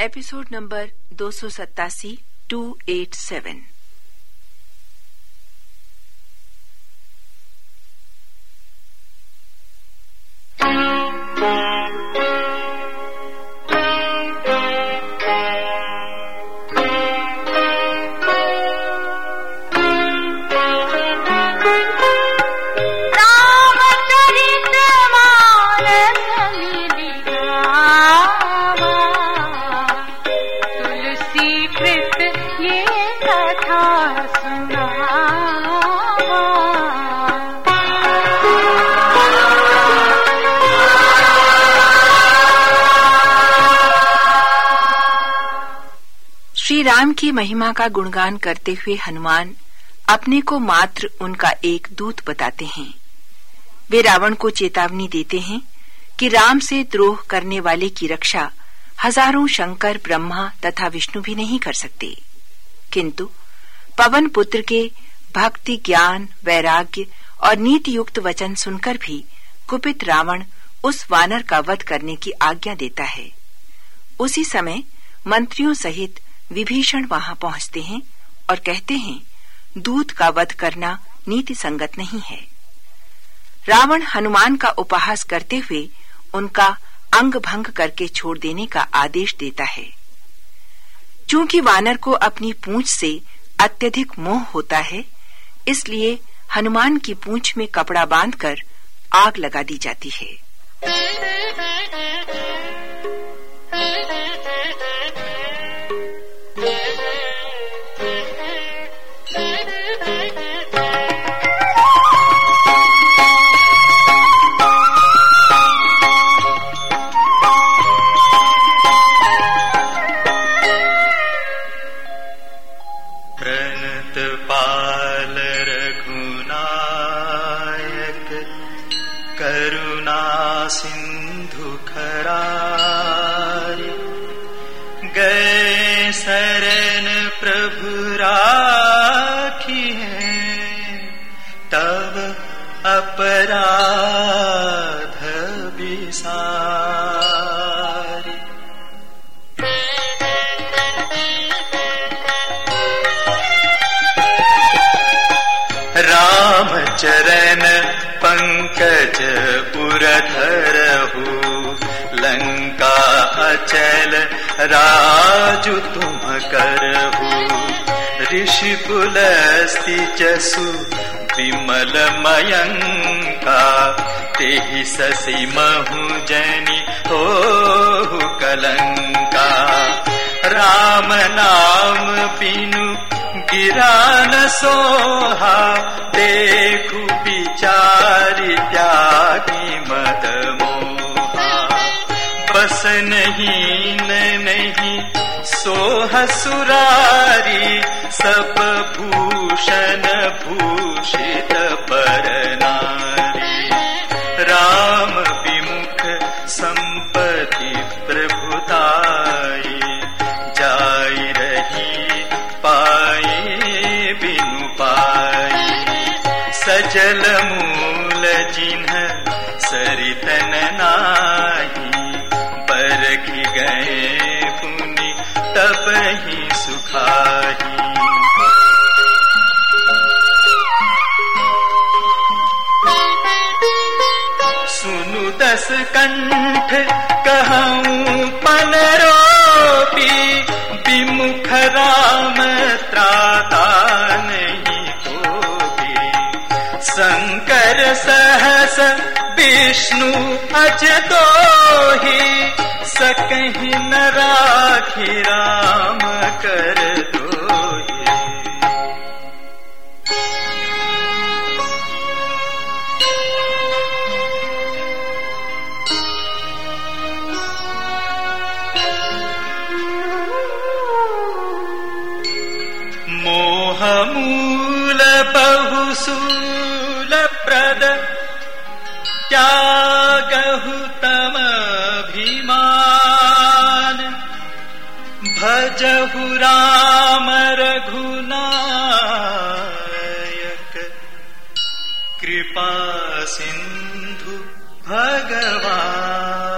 Episode number दो सौ सत्तासी two eight seven Shri Ram की महिमा का गुणगान करते हुए हनुमान अपने को मात्र उनका एक दूत बताते हैं। वे रावण को चेतावनी देते हैं कि राम से द्रोह करने वाले की रक्षा हज़ारों शंकर, ब्रह्मा तथा विष्णु भी नहीं कर सकते। किंतु पवन पुत्र के भक्ति, ज्ञान, वैराग्य और नीति युक्त वचन सुनकर भी कुपित रावण उस वानर का वध करने की आज्ञा देता है। उसी समय मंत्रियों सहित विभीषण वहाँ पहुँचते हैं और कहते हैं, दूत का वध करना नीति संगत नहीं है। रावण हनुमान का उपहास करते हुए उनका अंग भंग करके छोड़ देने का आदेश देता है। चूँकि वानर को अपनी पूंछ से अत्यधिक मोह होता है, इसलिए हनुमान की पूंछ में कपड़ा बांधकर आग लगा दी जाती है। राखी है तब अपराध विसार राम चरण पंकज पुरधरहु लंका अचल राजु तुम करहु ऋषिकुलस्ति च सु विमलमयङ्का ते हि ससिमहुजनि हो कलङ्का। राम नाम रामनाम पिनु सोहा देखु विचारि चारित्यादि मदमोहा। बस हि सोह सुरारी सब भूषण भूषित पर नारी राम विमुख संपत्ति प्रभुताई जाई रही पाई बिनु पाई। सजल कंठ कहूँ पनरोपी विमुख राम त्राता नहीं होगी शंकर सहस विष्णु अज दो ही सकही न राखी राम कर दो। भजहु राम रघुनायक। कृपा सिंधु भगवान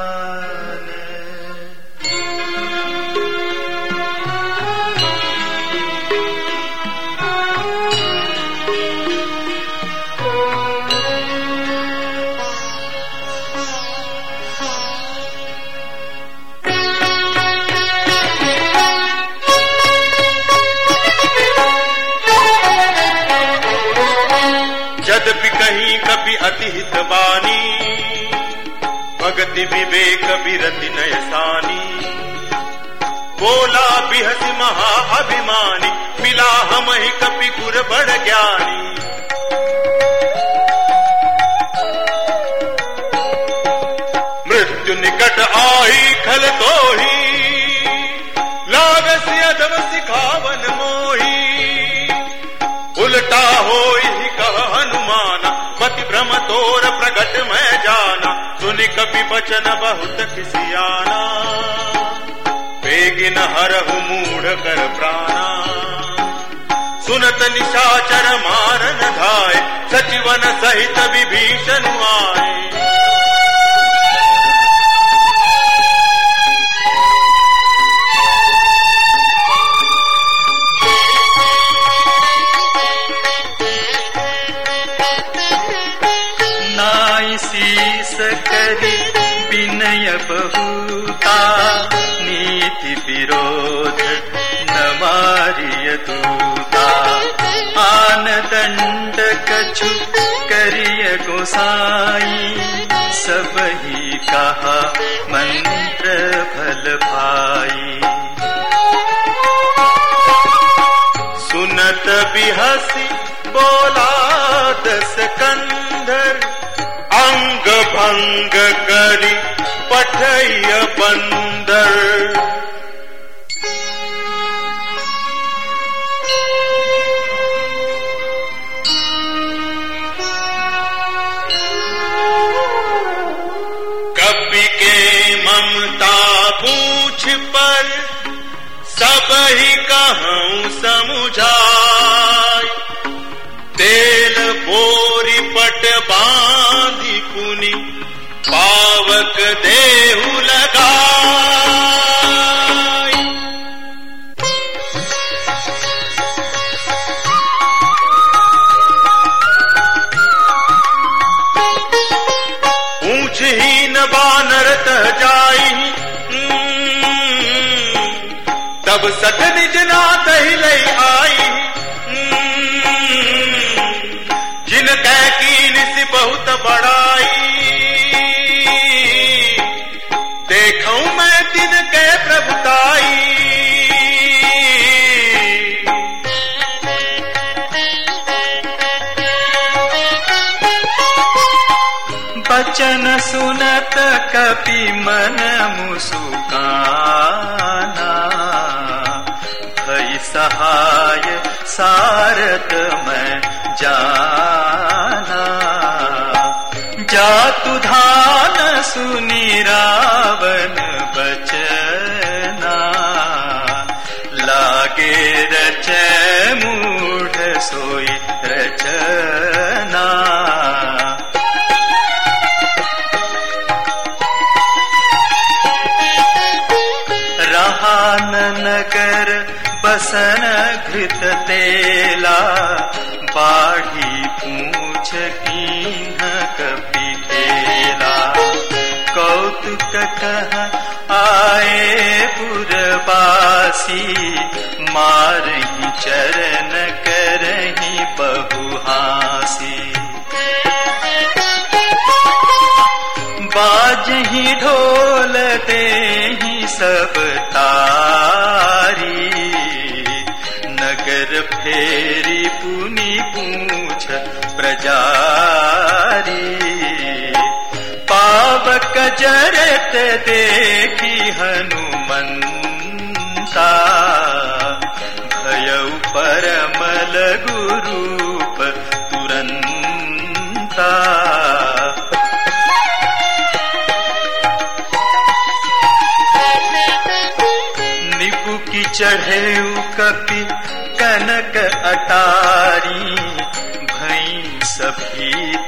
अति हित बानी। भगति विवेक विरति नयसानी। बोला बिहस महा अभिमानी मिला हम ही कपि गुर बड़ ज्ञानी। मृत्यु निकट आई खल तो ही लागस अधम सिखावन मोही। उल्टा हो भ्रम तोर प्रगट मैं जाना। सुनि कपि बचन बहुत खिसियाना। बेगिन हरहु मूढ़ कर प्राणा। सुनत निशाचर मारन धाय सचिवन सहित विभीषण आए। करी विनय बहुता, नीति विरोध न दूता। आन दंड कछु करिय गोसाई, सब ही कहा मंत्र फल भाई सुनत बिहसी बोला भंग करी पठय बंदर। कपि के ममता पूछ पर सब ही कहूँ समुझाय तेल बोरी पट बांधी पुनि पावक देहु लगाय ऊंच न बानर तह जाई। हम्म, तब सुनत कपि मन मुसुकाना। भई सहाय सारद मैं जाना। जातु धान सुनी रावण बचना। लागे रच मूढ़ सोई बसन घृत तेला, बाढ़ी पूछ कीन कपि कौतुक कह आए पुरवासी, मारही चरण करही बहुहासी। बाजही ढोल दे ही सब तारी फेरी पुनि पूछ प्रजारी। पावक जरत देखी हनुमंता। भयउ परमल गुरूप तुरंता। निपु की चढ़े कपि कनक अटारी भई निसाचर